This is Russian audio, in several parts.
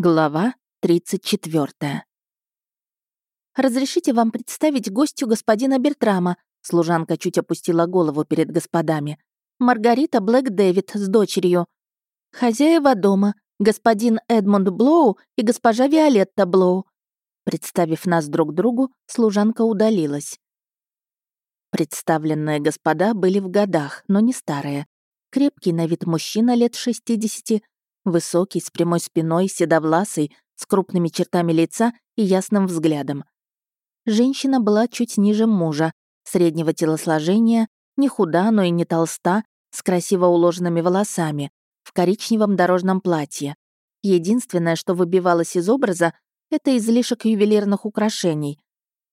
Глава 34. «Разрешите вам представить гостю господина Бертрама?» Служанка чуть опустила голову перед господами. «Маргарита Блэк Дэвид с дочерью. Хозяева дома, господин Эдмунд Блоу и госпожа Виолетта Блоу». Представив нас друг другу, служанка удалилась. Представленные господа были в годах, но не старые. Крепкий на вид мужчина лет 60, Высокий, с прямой спиной, седовласый, с крупными чертами лица и ясным взглядом. Женщина была чуть ниже мужа, среднего телосложения, не худа, но и не толста, с красиво уложенными волосами, в коричневом дорожном платье. Единственное, что выбивалось из образа, это излишек ювелирных украшений.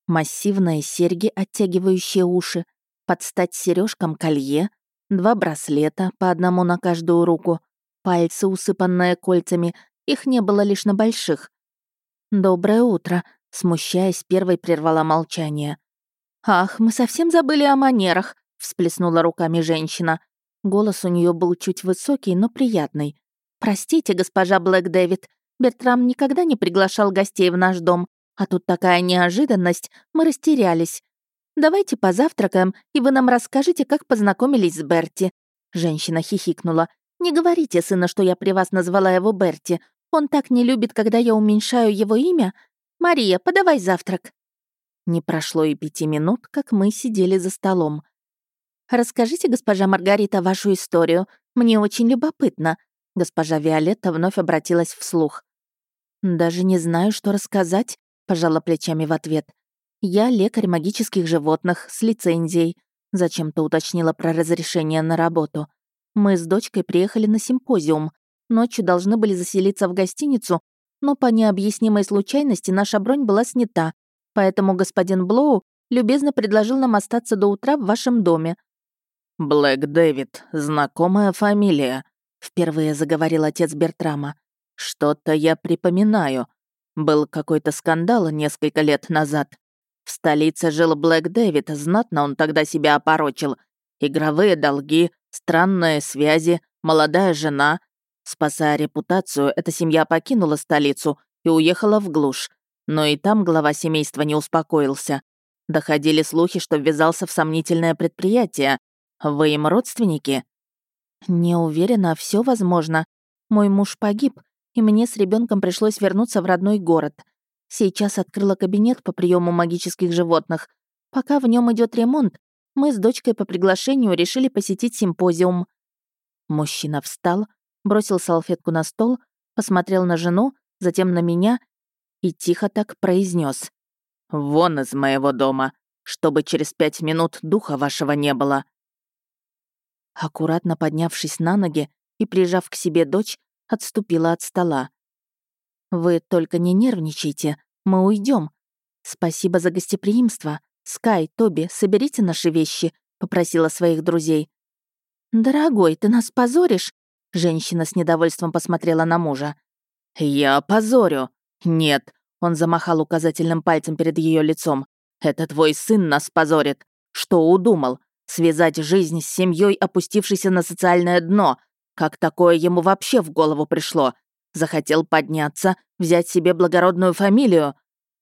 Массивные серьги, оттягивающие уши, под стать сережкам колье, два браслета, по одному на каждую руку, Пальцы, усыпанные кольцами, их не было лишь на больших. «Доброе утро», — смущаясь, первой прервала молчание. «Ах, мы совсем забыли о манерах», — всплеснула руками женщина. Голос у нее был чуть высокий, но приятный. «Простите, госпожа Блэк Дэвид, Бертрам никогда не приглашал гостей в наш дом, а тут такая неожиданность, мы растерялись. Давайте позавтракаем, и вы нам расскажете, как познакомились с Берти». Женщина хихикнула. Не говорите сына, что я при вас назвала его Берти. Он так не любит, когда я уменьшаю его имя. Мария, подавай завтрак». Не прошло и пяти минут, как мы сидели за столом. «Расскажите, госпожа Маргарита, вашу историю. Мне очень любопытно». Госпожа Виолетта вновь обратилась вслух. «Даже не знаю, что рассказать», — пожала плечами в ответ. «Я лекарь магических животных с лицензией», — зачем-то уточнила про разрешение на работу. Мы с дочкой приехали на симпозиум. Ночью должны были заселиться в гостиницу, но по необъяснимой случайности наша бронь была снята, поэтому господин Блоу любезно предложил нам остаться до утра в вашем доме». «Блэк Дэвид, знакомая фамилия», — впервые заговорил отец Бертрама. «Что-то я припоминаю. Был какой-то скандал несколько лет назад. В столице жил Блэк Дэвид, знатно он тогда себя опорочил. Игровые долги, Странные связи, молодая жена. Спасая репутацию, эта семья покинула столицу и уехала в глушь. Но и там глава семейства не успокоился. Доходили слухи, что ввязался в сомнительное предприятие. Вы им родственники? Не уверена, все возможно. Мой муж погиб, и мне с ребенком пришлось вернуться в родной город. Сейчас открыла кабинет по приему магических животных. Пока в нем идет ремонт, мы с дочкой по приглашению решили посетить симпозиум. Мужчина встал, бросил салфетку на стол, посмотрел на жену, затем на меня и тихо так произнес: «Вон из моего дома, чтобы через пять минут духа вашего не было». Аккуратно поднявшись на ноги и прижав к себе дочь, отступила от стола. «Вы только не нервничайте, мы уйдем. Спасибо за гостеприимство. «Скай, Тоби, соберите наши вещи», — попросила своих друзей. «Дорогой, ты нас позоришь?» Женщина с недовольством посмотрела на мужа. «Я позорю. Нет», — он замахал указательным пальцем перед ее лицом. «Это твой сын нас позорит. Что удумал? Связать жизнь с семьей, опустившейся на социальное дно. Как такое ему вообще в голову пришло? Захотел подняться, взять себе благородную фамилию.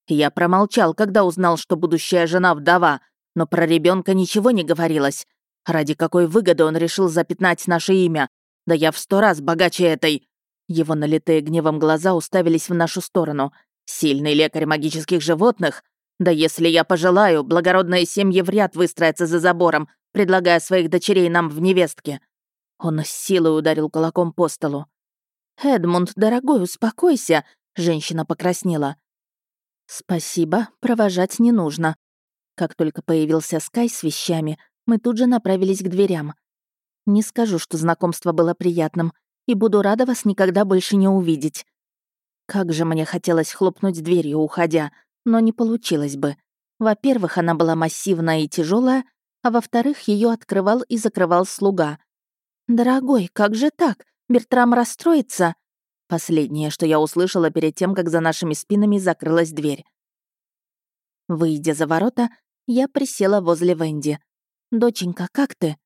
Я промолчал, когда узнал, что будущая жена вдова, но про ребенка ничего не говорилось. Ради какой выгоды он решил запятнать наше имя? Да я в сто раз богаче этой. Его налитые гневом глаза уставились в нашу сторону. Сильный лекарь магических животных? Да если я пожелаю, благородные семьи в ряд выстроятся за забором, предлагая своих дочерей нам в невестке. Он с силой ударил кулаком по столу. «Эдмунд, дорогой, успокойся», — женщина покраснела. «Спасибо, провожать не нужно». Как только появился Скай с вещами, мы тут же направились к дверям. Не скажу, что знакомство было приятным, и буду рада вас никогда больше не увидеть. Как же мне хотелось хлопнуть дверью, уходя, но не получилось бы. Во-первых, она была массивная и тяжелая, а во-вторых, ее открывал и закрывал слуга. «Дорогой, как же так? Бертрам расстроится?» Последнее, что я услышала перед тем, как за нашими спинами закрылась дверь. Выйдя за ворота, я присела возле Венди. «Доченька, как ты?»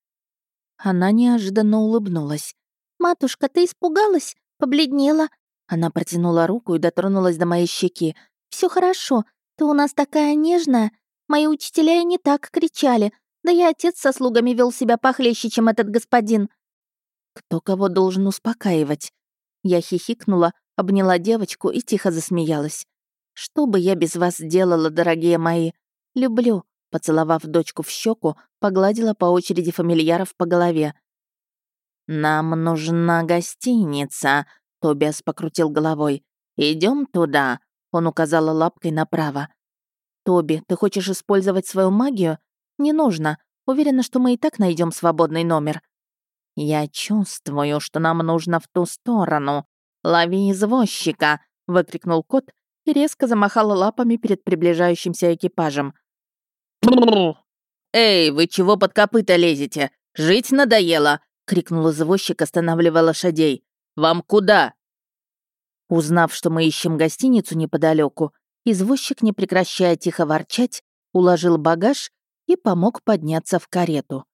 Она неожиданно улыбнулась. «Матушка, ты испугалась? Побледнела? Она протянула руку и дотронулась до моей щеки. Все хорошо, ты у нас такая нежная. Мои учителя и не так кричали. Да и отец со слугами вел себя похлеще, чем этот господин. Кто кого должен успокаивать? Я хихикнула, обняла девочку и тихо засмеялась. «Что бы я без вас делала, дорогие мои? Люблю», — поцеловав дочку в щеку, погладила по очереди фамильяров по голове. «Нам нужна гостиница», — Тобиас покрутил головой. Идем туда», — он указала лапкой направо. «Тоби, ты хочешь использовать свою магию? Не нужно. Уверена, что мы и так найдем свободный номер». «Я чувствую, что нам нужно в ту сторону. Лови извозчика!» — выкрикнул кот и резко замахала лапами перед приближающимся экипажем. «Эй, вы чего под копыта лезете? Жить надоело!» — крикнул извозчик, останавливая лошадей. «Вам куда?» Узнав, что мы ищем гостиницу неподалеку, извозчик, не прекращая тихо ворчать, уложил багаж и помог подняться в карету.